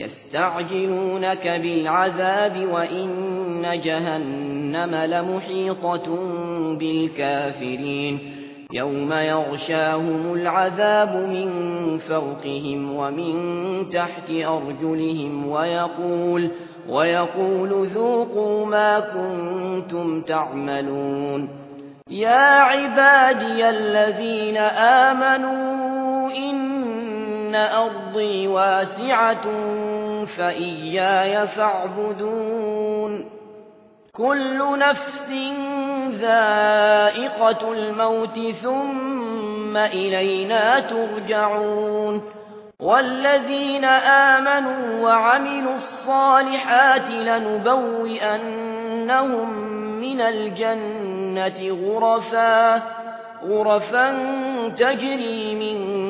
يستعجلونك بالعذاب وإن جهنم لمحيطة بالكافرين. يوم يغشاهم العذاب من فوقهم ومن تحت أرجلهم ويقول ويقول ذوقوا ما كنتم تعملون. يا عبادي الذين آمنوا إن أرضي واسعة فإياي فاعبدون كل نفس ذائقة الموت ثم إلينا ترجعون والذين آمنوا وعملوا الصالحات لنبوئنهم من الجنة غرفا غرفا تجري من